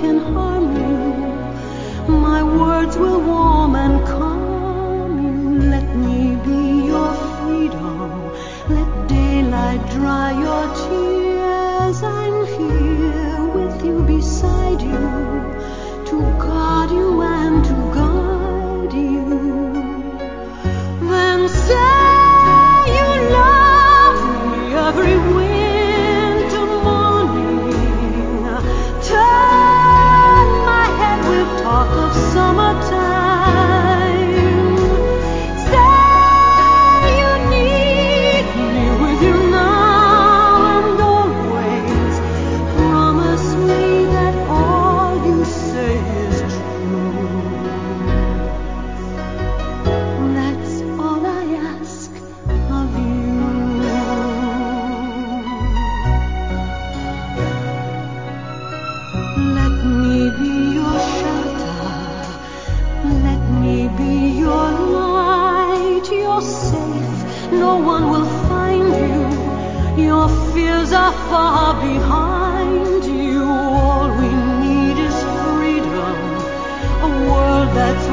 broken heart. Your fears are far behind you. All we need is freedom, a world that's